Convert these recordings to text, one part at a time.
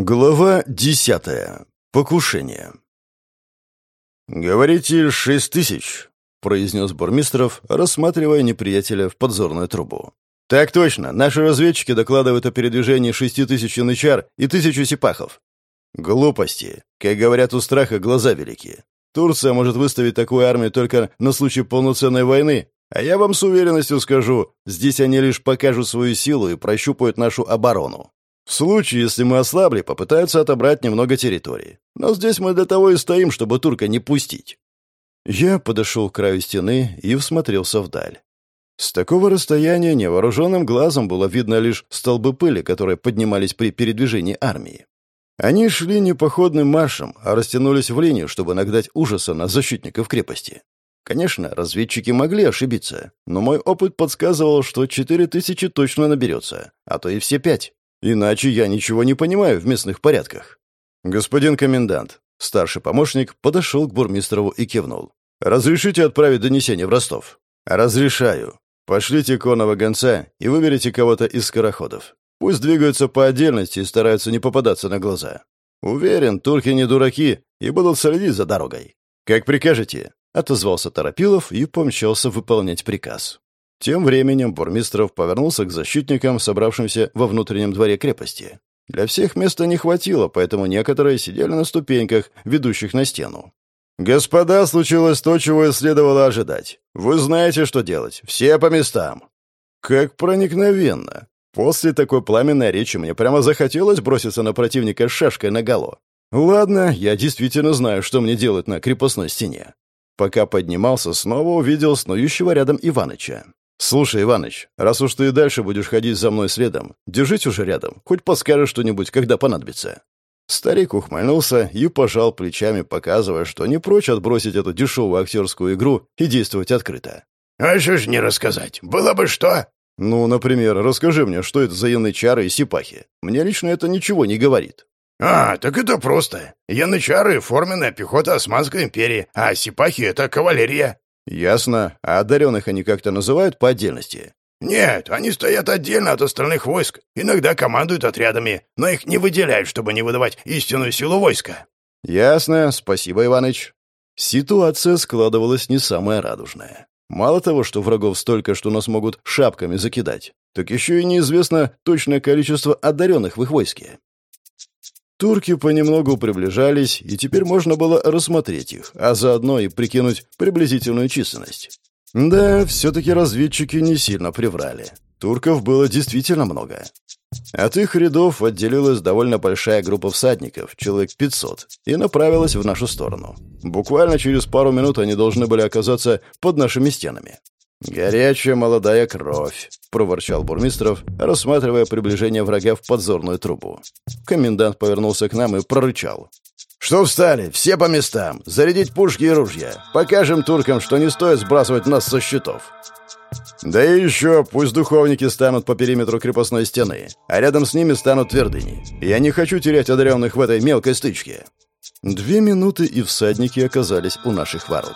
Глава десятая. Покушение. «Говорите, шесть тысяч», — произнес Бурмистров, рассматривая неприятеля в подзорную трубу. «Так точно. Наши разведчики докладывают о передвижении шести тысяч янычар и тысячу сипахов». «Глупости. Как говорят, у страха глаза велики. Турция может выставить такую армию только на случай полноценной войны, а я вам с уверенностью скажу, здесь они лишь покажут свою силу и прощупают нашу оборону. В случае, если мы ослабли, попытаются отобрать немного территории. Но здесь мы для того и стоим, чтобы турка не пустить. Я подошел к краю стены и всмотрелся вдаль. С такого расстояния невооруженным глазом было видно лишь столбы пыли, которые поднимались при передвижении армии. Они шли не походным маршем, а растянулись в линию, чтобы нагнать ужаса на защитников крепости. Конечно, разведчики могли ошибиться, но мой опыт подсказывал, что четыре тысячи точно наберется, а то и все пять. Иначе я ничего не понимаю в местных порядках. Господин комендант, старший помощник подошел к бурмистрову и кивнул. «Разрешите отправить донесение в Ростов?» «Разрешаю. Пошлите конного гонца и выберите кого-то из скороходов. Пусть двигаются по отдельности и стараются не попадаться на глаза. Уверен, турки не дураки и будут следить за дорогой. Как прикажете?» — отозвался Торопилов и помчался выполнять приказ. Тем временем Бурмистров повернулся к защитникам, собравшимся во внутреннем дворе крепости. Для всех места не хватило, поэтому некоторые сидели на ступеньках, ведущих на стену. «Господа, случилось то, чего и следовало ожидать. Вы знаете, что делать. Все по местам». «Как проникновенно. После такой пламенной речи мне прямо захотелось броситься на противника с шашкой наголо. Ладно, я действительно знаю, что мне делать на крепостной стене». Пока поднимался, снова увидел снующего рядом Иваныча. «Слушай, Иваныч, раз уж ты и дальше будешь ходить за мной следом, держись уже рядом, хоть подскажешь что-нибудь, когда понадобится». Старик ухмыльнулся и пожал плечами, показывая, что не прочь отбросить эту дешевую актерскую игру и действовать открыто. «А что ж не рассказать? Было бы что?» «Ну, например, расскажи мне, что это за янычары и сипахи. Мне лично это ничего не говорит». «А, так это просто. Янычары — форменная пехота Османской империи, а сипахи — это кавалерия». «Ясно. А одаренных они как-то называют по отдельности?» «Нет, они стоят отдельно от остальных войск. Иногда командуют отрядами, но их не выделяют, чтобы не выдавать истинную силу войска». «Ясно. Спасибо, Иваныч». Ситуация складывалась не самая радужная. Мало того, что врагов столько, что нас могут шапками закидать, так еще и неизвестно точное количество одаренных в их войске. Турки понемногу приближались, и теперь можно было рассмотреть их, а заодно и прикинуть приблизительную численность. Да, все-таки разведчики не сильно приврали. Турков было действительно много. От их рядов отделилась довольно большая группа всадников, человек 500, и направилась в нашу сторону. Буквально через пару минут они должны были оказаться под нашими стенами. «Горячая молодая кровь», — проворчал Бурмистров, рассматривая приближение врага в подзорную трубу. Комендант повернулся к нам и прорычал. «Что встали? Все по местам! Зарядить пушки и ружья! Покажем туркам, что не стоит сбрасывать нас со счетов!» «Да и еще, пусть духовники станут по периметру крепостной стены, а рядом с ними станут твердыни. Я не хочу терять одаренных в этой мелкой стычке». Две минуты, и всадники оказались у наших ворот.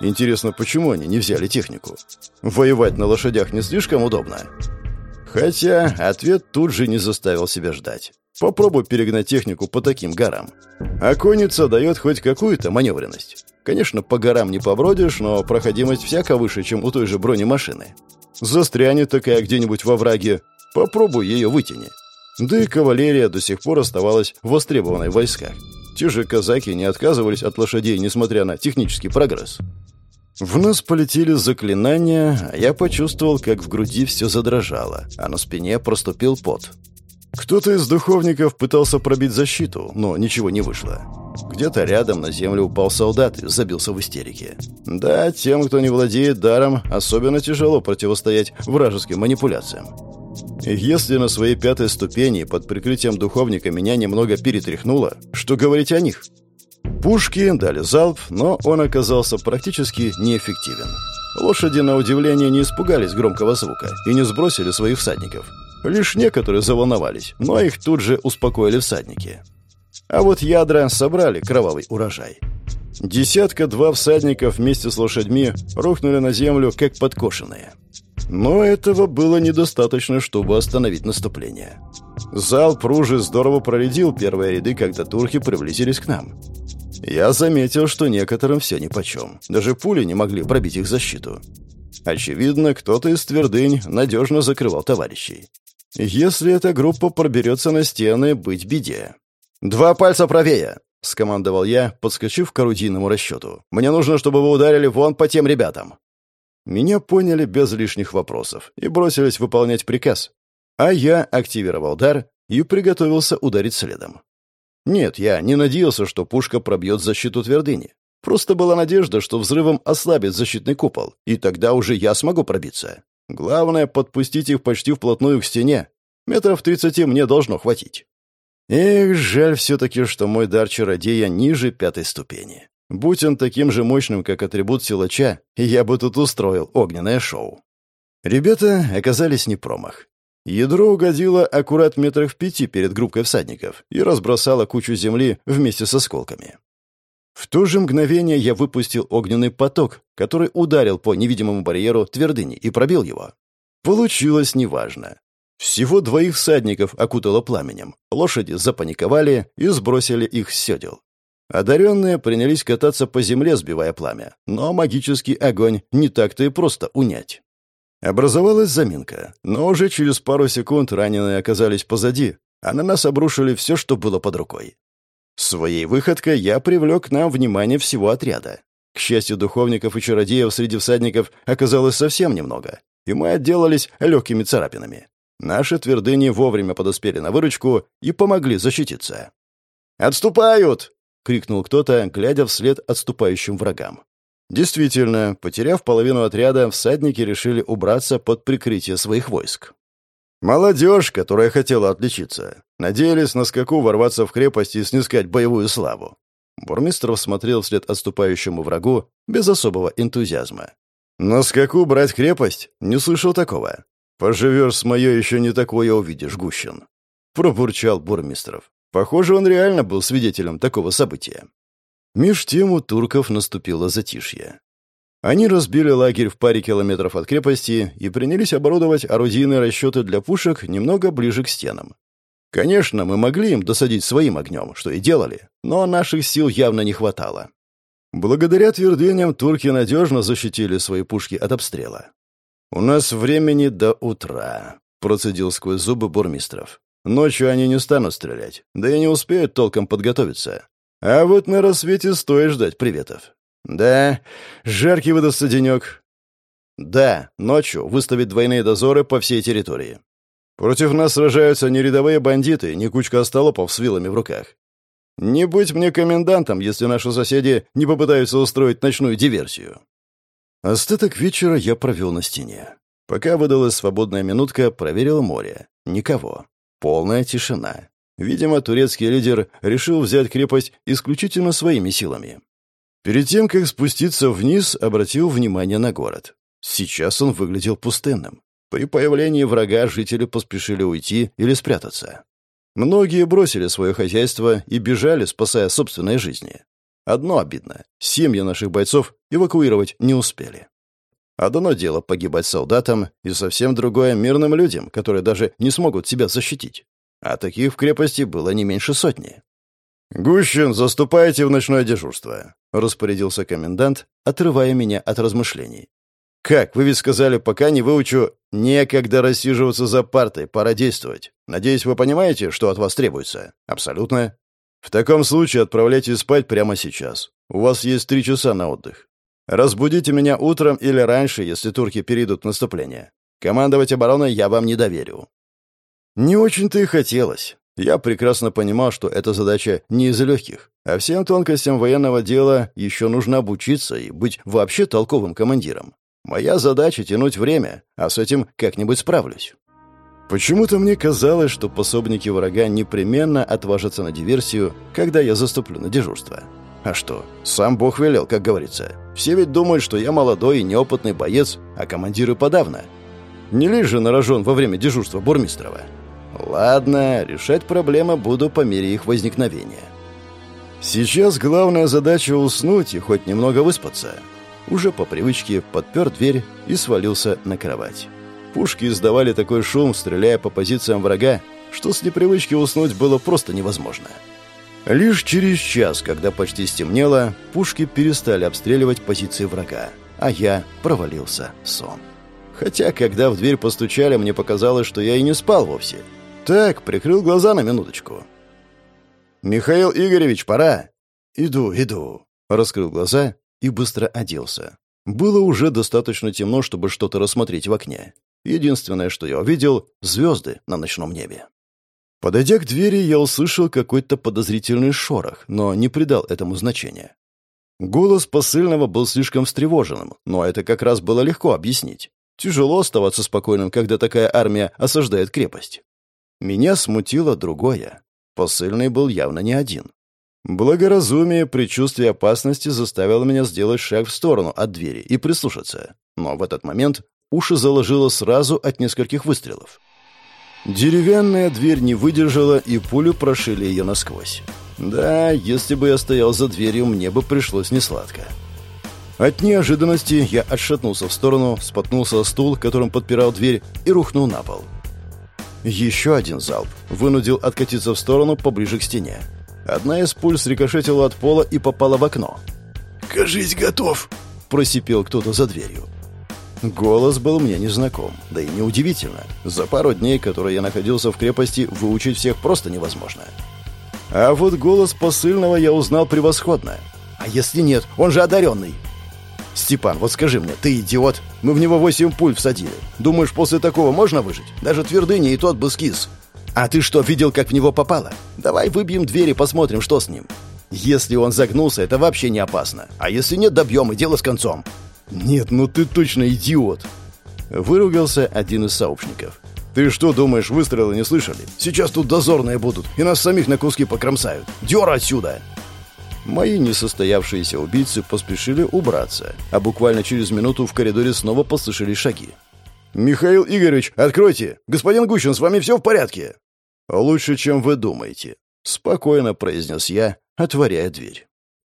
Интересно, почему они не взяли технику? Воевать на лошадях не слишком удобно? Хотя ответ тут же не заставил себя ждать. Попробуй перегнать технику по таким горам. А конница дает хоть какую-то маневренность. Конечно, по горам не побродишь, но проходимость всяко выше, чем у той же бронемашины. Застрянет такая где-нибудь во враге. Попробуй ее вытяни. Да и кавалерия до сих пор оставалась востребованной в войсках. Те же казаки не отказывались от лошадей, несмотря на технический прогресс. В нас полетели заклинания, а я почувствовал, как в груди все задрожало, а на спине проступил пот. Кто-то из духовников пытался пробить защиту, но ничего не вышло. Где-то рядом на землю упал солдат и забился в истерике. Да, тем, кто не владеет даром, особенно тяжело противостоять вражеским манипуляциям. Если на своей пятой ступени под прикрытием духовника меня немного перетряхнуло, что говорить о них? Пушки дали залп, но он оказался практически неэффективен. Лошади, на удивление, не испугались громкого звука и не сбросили своих всадников. Лишь некоторые заволновались, но их тут же успокоили всадники. А вот ядра собрали кровавый урожай. Десятка-два всадников вместе с лошадьми рухнули на землю, как подкошенные. Но этого было недостаточно, чтобы остановить наступление. Зал пружи здорово проредил первые ряды, когда турки приблизились к нам. Я заметил, что некоторым все нипочем. Даже пули не могли пробить их защиту. Очевидно, кто-то из твердынь надежно закрывал товарищей. Если эта группа проберется на стены, быть беде. «Два пальца правее!» — скомандовал я, подскочив к орудийному расчету. «Мне нужно, чтобы вы ударили вон по тем ребятам». Меня поняли без лишних вопросов и бросились выполнять приказ. А я активировал дар и приготовился ударить следом. Нет, я не надеялся, что пушка пробьет защиту твердыни. Просто была надежда, что взрывом ослабит защитный купол, и тогда уже я смогу пробиться. Главное — подпустить их почти вплотную к стене. Метров тридцати мне должно хватить. Эх, жаль все-таки, что мой дар чародея ниже пятой ступени. Будь он таким же мощным, как атрибут силача, я бы тут устроил огненное шоу. Ребята оказались не промах. Ядро угодило аккурат метрах в пяти перед группой всадников и разбросало кучу земли вместе с осколками. В то же мгновение я выпустил огненный поток, который ударил по невидимому барьеру твердыни и пробил его. Получилось неважно. Всего двоих всадников окутало пламенем. Лошади запаниковали и сбросили их с седел. Одаренные принялись кататься по земле, сбивая пламя, но магический огонь не так-то и просто унять. Образовалась заминка, но уже через пару секунд раненые оказались позади, а на нас обрушили все, что было под рукой. Своей выходкой я привлек к нам внимание всего отряда. К счастью, духовников и чародеев среди всадников оказалось совсем немного, и мы отделались легкими царапинами. Наши твердыни вовремя подоспели на выручку и помогли защититься. «Отступают!» — крикнул кто-то, глядя вслед отступающим врагам. Действительно, потеряв половину отряда, всадники решили убраться под прикрытие своих войск. Молодежь, которая хотела отличиться, надеялись на скаку ворваться в крепость и снискать боевую славу. Бурмистров смотрел вслед отступающему врагу без особого энтузиазма. «На скаку брать крепость? Не слышал такого. Поживешь с моё, еще не такое увидишь, Гущин». Пробурчал Бурмистров. Похоже, он реально был свидетелем такого события. Меж тем у турков наступило затишье. Они разбили лагерь в паре километров от крепости и принялись оборудовать орудийные расчеты для пушек немного ближе к стенам. Конечно, мы могли им досадить своим огнем, что и делали, но наших сил явно не хватало. Благодаря твердыням турки надежно защитили свои пушки от обстрела. «У нас времени до утра», — процедил сквозь зубы Бурмистров. «Ночью они не станут стрелять, да и не успеют толком подготовиться. А вот на рассвете стоит ждать приветов. Да, жаркий выдастся денек. Да, ночью выставить двойные дозоры по всей территории. Против нас сражаются не рядовые бандиты, не кучка остолопов с вилами в руках. Не быть мне комендантом, если наши соседи не попытаются устроить ночную диверсию. Остаток вечера я провел на стене. Пока выдалась свободная минутка, проверил море. Никого. Полная тишина. Видимо, турецкий лидер решил взять крепость исключительно своими силами. Перед тем, как спуститься вниз, обратил внимание на город. Сейчас он выглядел пустынным. При появлении врага жители поспешили уйти или спрятаться. Многие бросили свое хозяйство и бежали, спасая собственные жизни. Одно обидно — семьи наших бойцов эвакуировать не успели. Одно дело погибать солдатам, и совсем другое — мирным людям, которые даже не смогут себя защитить. А таких в крепости было не меньше сотни. «Гущин, заступайте в ночное дежурство», — распорядился комендант, отрывая меня от размышлений. «Как? Вы ведь сказали, пока не выучу, некогда рассиживаться за партой, пора действовать. Надеюсь, вы понимаете, что от вас требуется?» «Абсолютно». «В таком случае отправляйтесь спать прямо сейчас. У вас есть три часа на отдых. Разбудите меня утром или раньше, если турки перейдут в наступление. Командовать обороной я вам не доверю». Не очень-то и хотелось. Я прекрасно понимал, что эта задача не из легких, а всем тонкостям военного дела еще нужно обучиться и быть вообще толковым командиром. Моя задача — тянуть время, а с этим как-нибудь справлюсь. Почему-то мне казалось, что пособники врага непременно отважатся на диверсию, когда я заступлю на дежурство. А что, сам Бог велел, как говорится. Все ведь думают, что я молодой и неопытный боец, а командиры подавно. Не лишь же нарожен во время дежурства Бурмистрова. Ладно, решать проблемы буду по мере их возникновения. Сейчас главная задача уснуть и хоть немного выспаться. Уже по привычке подпер дверь и свалился на кровать. Пушки издавали такой шум, стреляя по позициям врага, что с непривычки уснуть было просто невозможно. Лишь через час, когда почти стемнело, пушки перестали обстреливать позиции врага, а я провалился в сон. Хотя, когда в дверь постучали, мне показалось, что я и не спал вовсе. Так, прикрыл глаза на минуточку. «Михаил Игоревич, пора!» «Иду, иду!» Раскрыл глаза и быстро оделся. Было уже достаточно темно, чтобы что-то рассмотреть в окне. Единственное, что я увидел — звезды на ночном небе. Подойдя к двери, я услышал какой-то подозрительный шорох, но не придал этому значения. Голос посыльного был слишком встревоженным, но это как раз было легко объяснить. Тяжело оставаться спокойным, когда такая армия осаждает крепость. Меня смутило другое. Посыльный был явно не один. Благоразумие, предчувствие опасности заставило меня сделать шаг в сторону от двери и прислушаться. Но в этот момент уши заложило сразу от нескольких выстрелов. Деревянная дверь не выдержала, и пулю прошили ее насквозь. Да, если бы я стоял за дверью, мне бы пришлось несладко. От неожиданности я отшатнулся в сторону, споткнулся о стул, которым подпирал дверь, и рухнул на пол. Еще один залп вынудил откатиться в сторону поближе к стене. Одна из пуль срикошетила от пола и попала в окно. «Кажись, готов!» – просипел кто-то за дверью. Голос был мне незнаком, да и неудивительно. За пару дней, которые я находился в крепости, выучить всех просто невозможно. А вот голос посыльного я узнал превосходно. А если нет, он же одаренный. «Степан, вот скажи мне, ты идиот? Мы в него восемь пуль всадили. Думаешь, после такого можно выжить? Даже твердыня и тот бы скис. А ты что, видел, как в него попало? Давай выбьем дверь и посмотрим, что с ним. Если он загнулся, это вообще не опасно. А если нет, добьем, и дело с концом». «Нет, ну ты точно идиот!» Выругался один из сообщников. «Ты что думаешь, выстрелы не слышали? Сейчас тут дозорные будут, и нас самих на куски покромсают. Дёр отсюда!» Мои несостоявшиеся убийцы поспешили убраться, а буквально через минуту в коридоре снова послышались шаги. «Михаил Игоревич, откройте! Господин Гущин, с вами все в порядке?» «Лучше, чем вы думаете», — спокойно произнес я, отворяя дверь.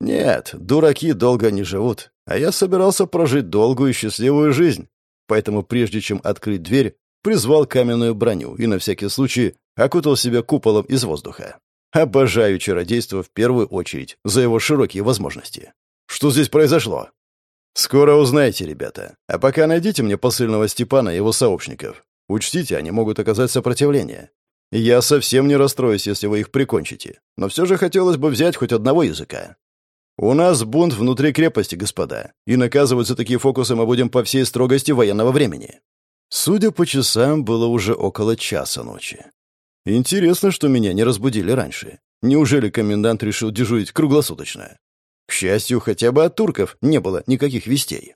«Нет, дураки долго не живут. А я собирался прожить долгую и счастливую жизнь. Поэтому прежде чем открыть дверь, призвал каменную броню и на всякий случай окутал себя куполом из воздуха. Обожаю чародейство в первую очередь за его широкие возможности. Что здесь произошло? Скоро узнаете, ребята. А пока найдите мне посыльного Степана и его сообщников. Учтите, они могут оказать сопротивление. Я совсем не расстроюсь, если вы их прикончите. Но все же хотелось бы взять хоть одного языка. «У нас бунт внутри крепости, господа, и наказывать за такие фокусы мы будем по всей строгости военного времени». Судя по часам, было уже около часа ночи. Интересно, что меня не разбудили раньше. Неужели комендант решил дежурить круглосуточно? К счастью, хотя бы от турков не было никаких вестей.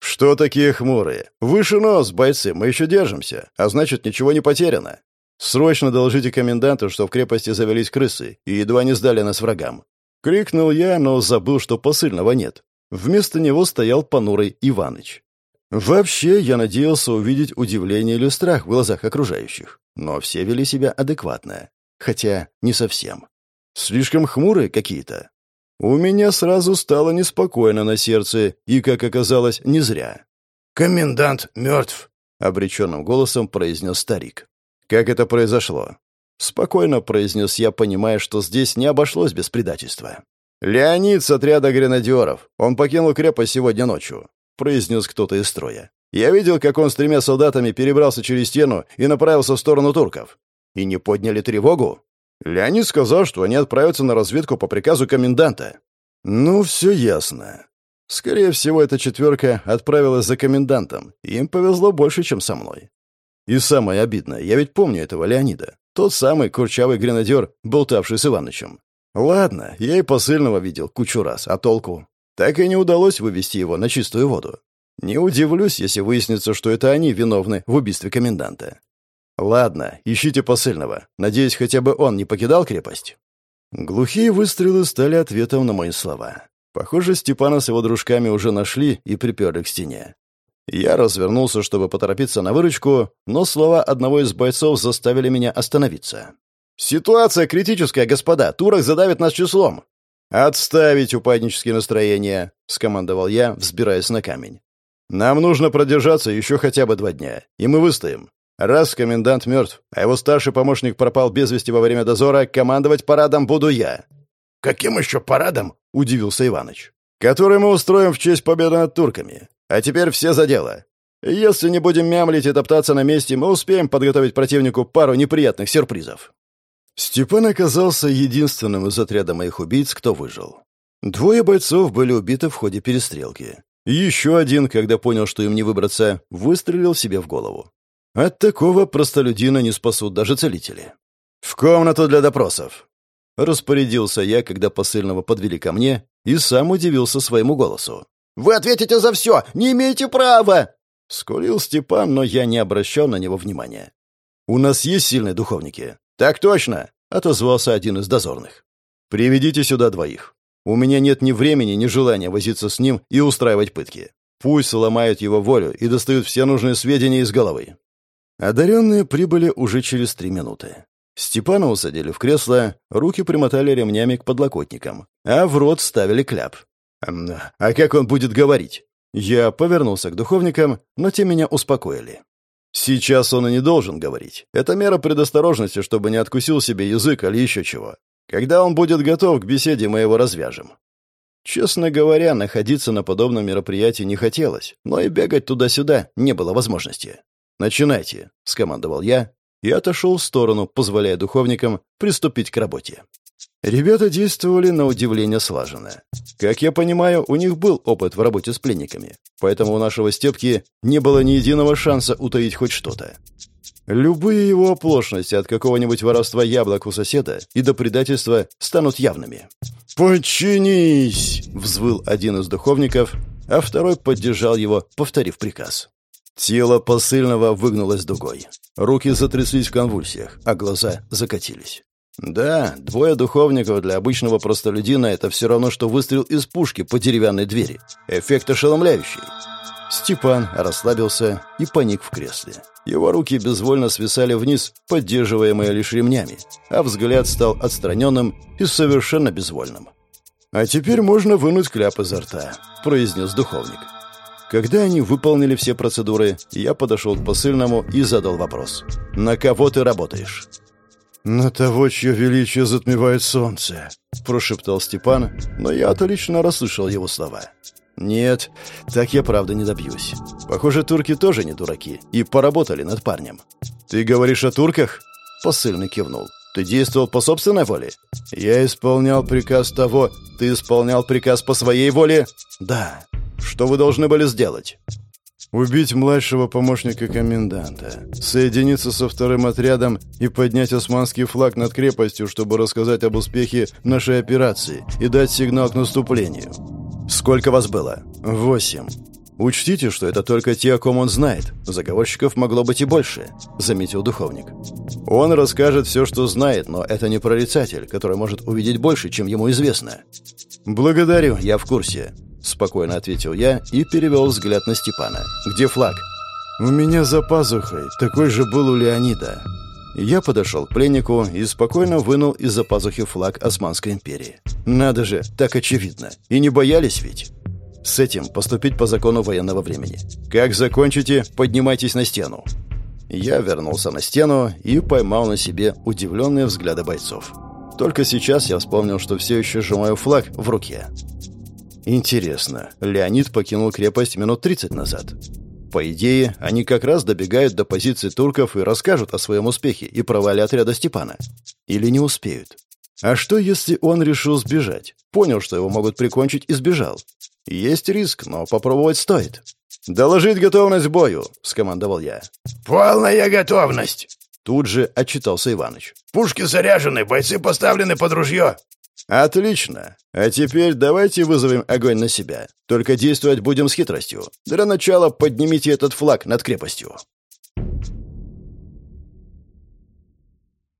«Что такие хмурые? Выше нос, бойцы, мы еще держимся, а значит, ничего не потеряно. Срочно доложите коменданту, что в крепости завелись крысы и едва не сдали нас врагам. Крикнул я, но забыл, что посыльного нет. Вместо него стоял понурый Иваныч. Вообще, я надеялся увидеть удивление или страх в глазах окружающих. Но все вели себя адекватно. Хотя не совсем. Слишком хмурые какие-то. У меня сразу стало неспокойно на сердце, и, как оказалось, не зря. «Комендант мертв», — обреченным голосом произнес старик. «Как это произошло?» Спокойно произнес я, понимая, что здесь не обошлось без предательства. «Леонид с отряда гренадеров. Он покинул крепость сегодня ночью», — произнес кто-то из строя. «Я видел, как он с тремя солдатами перебрался через стену и направился в сторону турков. И не подняли тревогу?» Леонид сказал, что они отправятся на разведку по приказу коменданта. «Ну, все ясно. Скорее всего, эта четверка отправилась за комендантом. Им повезло больше, чем со мной. И самое обидное, я ведь помню этого Леонида. Тот самый курчавый гренадер, болтавший с Иванычем. Ладно, я и посыльного видел кучу раз, а толку? Так и не удалось вывести его на чистую воду. Не удивлюсь, если выяснится, что это они виновны в убийстве коменданта. Ладно, ищите посыльного. Надеюсь, хотя бы он не покидал крепость. Глухие выстрелы стали ответом на мои слова. Похоже, Степана с его дружками уже нашли и приперли к стене. Я развернулся, чтобы поторопиться на выручку, но слова одного из бойцов заставили меня остановиться. «Ситуация критическая, господа. Турок задавит нас числом». «Отставить упаднические настроения», — скомандовал я, взбираясь на камень. Нам нужно продержаться еще хотя бы два дня, и мы выстоим. Раз комендант мертв, а его старший помощник пропал без вести во время дозора, командовать парадом буду я». «Каким еще парадом?» — удивился Иваныч. «Который мы устроим в честь победы над турками. А теперь все за дело. Если не будем мямлить и топтаться на месте, мы успеем подготовить противнику пару неприятных сюрпризов». Степан оказался единственным из отряда моих убийц, кто выжил. Двое бойцов были убиты в ходе перестрелки. Еще один, когда понял, что им не выбраться, выстрелил себе в голову. От такого простолюдина не спасут даже целители. «В комнату для допросов!» Распорядился я, когда посыльного подвели ко мне, и сам удивился своему голосу. «Вы ответите за все! Не имеете права!» Скулил Степан, но я не обращал на него внимания. «У нас есть сильные духовники?» «Так точно!» — отозвался один из дозорных. «Приведите сюда двоих. У меня нет ни времени, ни желания возиться с ним и устраивать пытки. Пусть ломают его волю и достают все нужные сведения из головы». Одаренные прибыли уже через три минуты. Степана усадили в кресло, руки примотали ремнями к подлокотникам, а в рот ставили кляп. «А как он будет говорить?» Я повернулся к духовникам, но те меня успокоили. Сейчас он и не должен говорить. Это мера предосторожности, чтобы не откусил себе язык или еще чего. Когда он будет готов к беседе, мы его развяжем. Честно говоря, находиться на подобном мероприятии не хотелось, но и бегать туда-сюда не было возможности. «Начинайте», — скомандовал я и отошел в сторону, позволяя духовникам приступить к работе. Ребята действовали на удивление слаженно. Как я понимаю, у них был опыт в работе с пленниками, поэтому у нашего Степки не было ни единого шанса утаить хоть что-то. Любые его оплошности от какого-нибудь воровства яблок у соседа и до предательства станут явными. «Подчинись!» — взвыл один из духовников, а второй поддержал его, повторив приказ. Тело посыльного выгнулось дугой. Руки затряслись в конвульсиях, а глаза закатились. Да, двое духовников для обычного простолюдина — это все равно, что выстрел из пушки по деревянной двери. Эффект ошеломляющий. Степан расслабился и паник в кресле. Его руки безвольно свисали вниз, поддерживаемые лишь ремнями, а взгляд стал отстраненным и совершенно безвольным. «А теперь можно вынуть кляп изо рта», — произнес духовник. Когда они выполнили все процедуры, я подошел к посыльному и задал вопрос. «На кого ты работаешь?» «На того, чье величие затмевает солнце», — прошептал Степан, но я отлично расслышал его слова. «Нет, так я правда не добьюсь. Похоже, турки тоже не дураки и поработали над парнем». «Ты говоришь о турках?» — посыльный кивнул. «Ты действовал по собственной воле?» «Я исполнял приказ того. Ты исполнял приказ по своей воле?» «Да». «Что вы должны были сделать?» Убить младшего помощника коменданта, соединиться со вторым отрядом и поднять османский флаг над крепостью, чтобы рассказать об успехе нашей операции и дать сигнал к наступлению. Сколько вас было? Восемь. Учтите, что это только те, о ком он знает. Заговорщиков могло быть и больше, заметил духовник. Он расскажет все, что знает, но это не прорицатель, который может увидеть больше, чем ему известно. Благодарю, я в курсе. — спокойно ответил я и перевел взгляд на Степана. «Где флаг?» «У меня за пазухой. Такой же был у Леонида». Я подошел к пленнику и спокойно вынул из-за пазухи флаг Османской империи. «Надо же, так очевидно. И не боялись ведь?» «С этим поступить по закону военного времени. Как закончите, поднимайтесь на стену». Я вернулся на стену и поймал на себе удивленные взгляды бойцов. Только сейчас я вспомнил, что все еще сжимаю флаг в руке. Интересно, Леонид покинул крепость минут 30 назад. По идее, они как раз добегают до позиции турков и расскажут о своем успехе и провале отряда Степана. Или не успеют. А что, если он решил сбежать? Понял, что его могут прикончить и сбежал. Есть риск, но попробовать стоит. «Доложить готовность к бою», — скомандовал я. «Полная готовность!» Тут же отчитался Иваныч. «Пушки заряжены, бойцы поставлены под ружье. «Отлично. А теперь давайте вызовем огонь на себя. Только действовать будем с хитростью. Для начала поднимите этот флаг над крепостью».